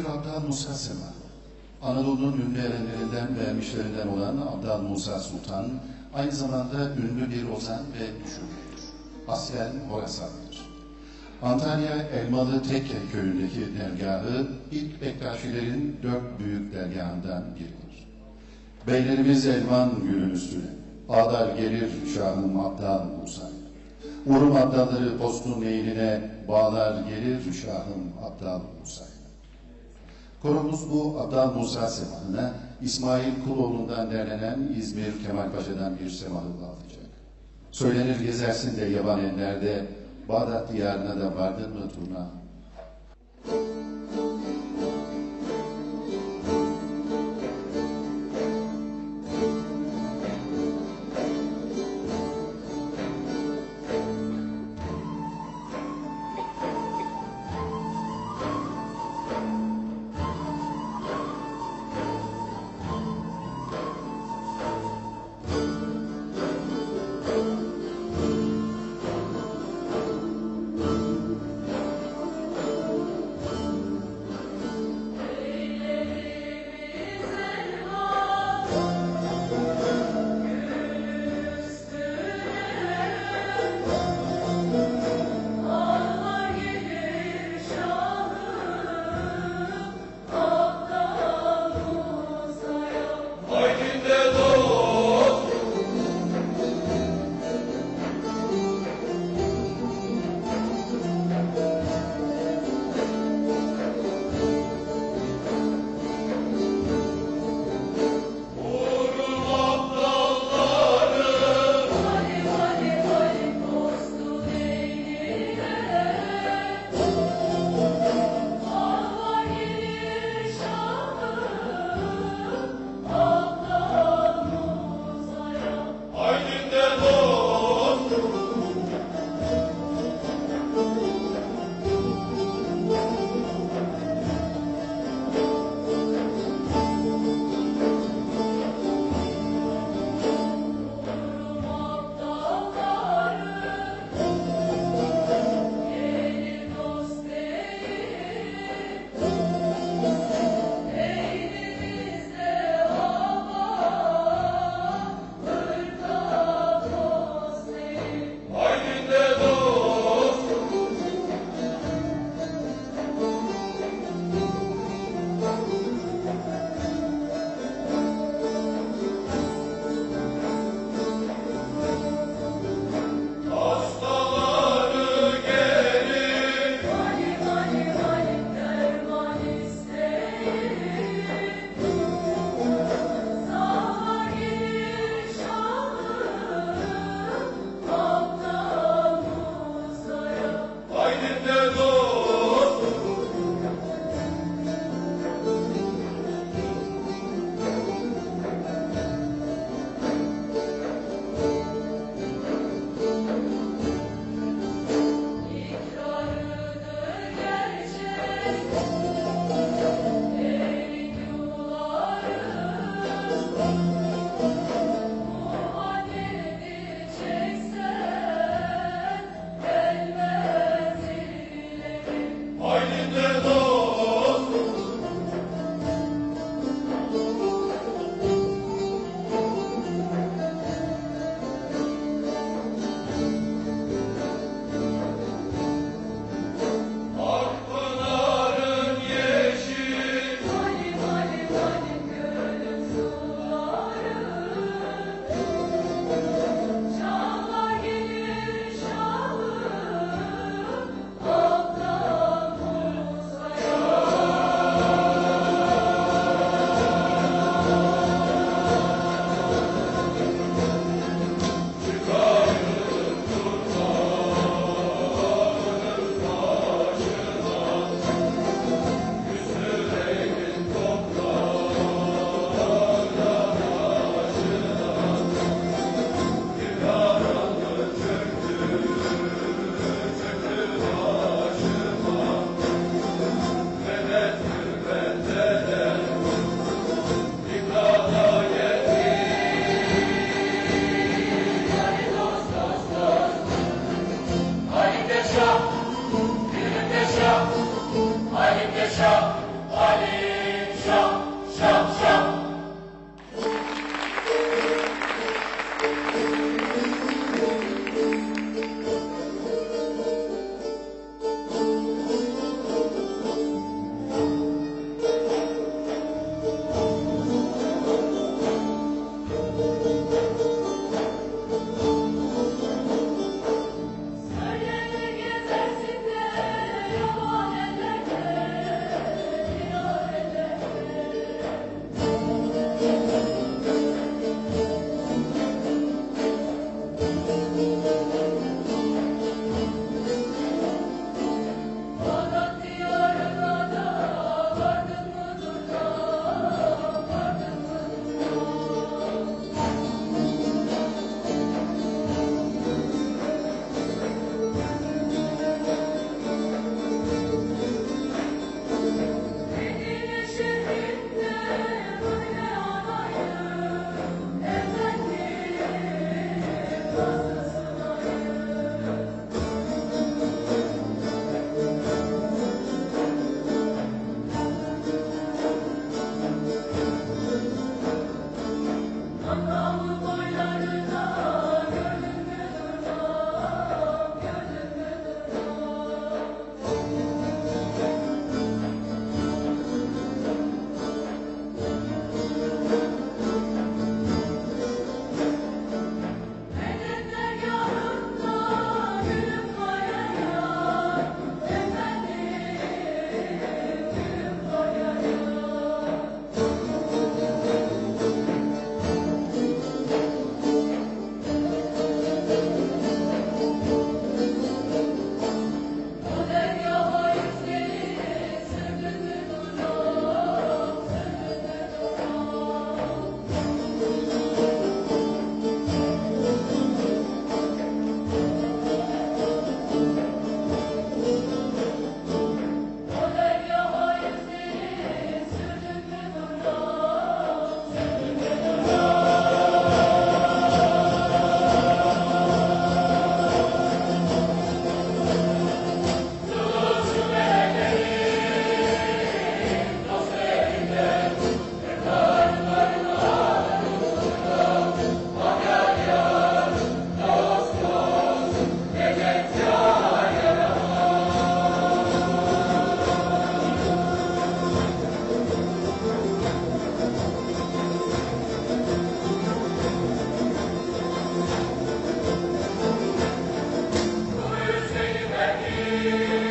bir Abdal Musa Sema. Anadolu'nun ünlü erenlerinden ve ermişlerinden olan Abdal Musa Sultan, aynı zamanda ünlü bir ozan ve düşünürdür. Aslen Horasanlıdır. Antalya Elmalı Tekke köyündeki dergahı ilk Bektaşilerin dört büyük dergahından biridir. Beylerimiz elvan gülün üstüne, ağlar gelir Şahım Abdal Musa. Urum abdalları postun eğiline, bağlar gelir Şahım Abdal Musa. Koromuz bu Abdal Musa semahına İsmail Kuloğlu'ndan derlenen İzmir Kemal Paşa'dan bir semahı bağlayacak. Söylenir gezersin de yaban ellerde, Bağdat diyarına da vardın mı turna? Deus.